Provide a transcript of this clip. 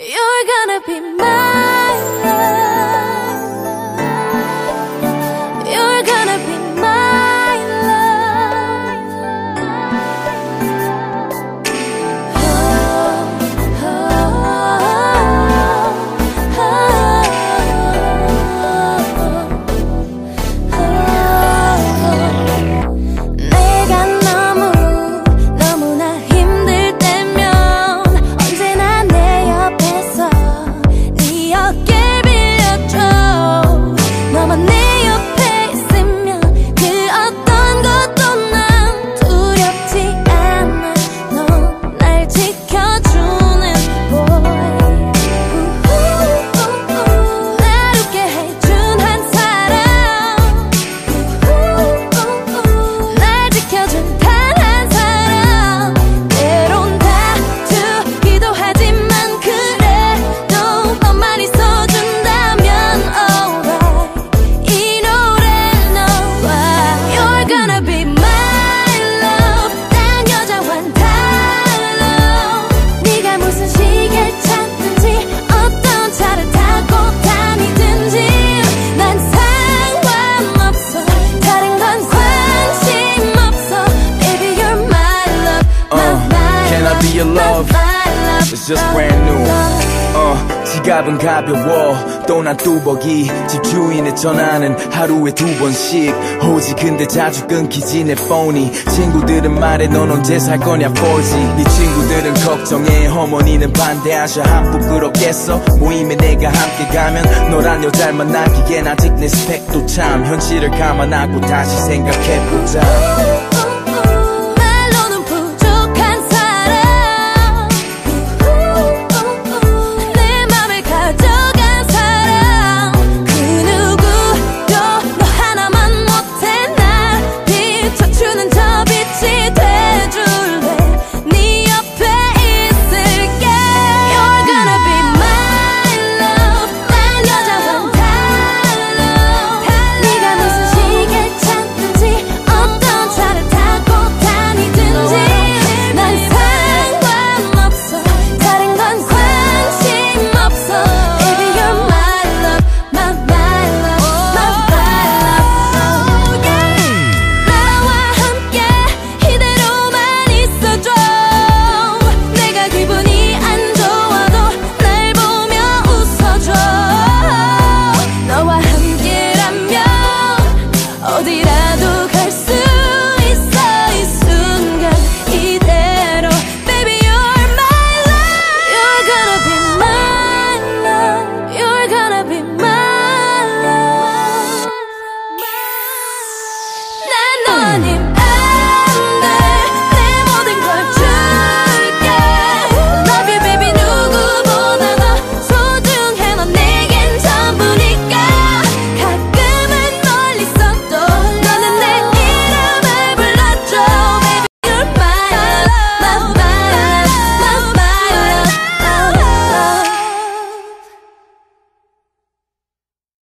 You're gonna be my your love? It's just brand new. 어, 지갑은 가벼워. 또난 뚜벅이 집주인의 전화는 하루에 두 번씩. 오지 근데 자주 끊기지 내 폰이. 친구들은 말해 넌 언제 살 거냐 4G 네 친구들은 걱정해. 어머니는 반대하셔. 한 부끄럽겠어? 모임에 내가 함께 가면 너란 여잘 만나기엔 아직 내 스펙도 참. 현실을 감안하고 다시 생각해보자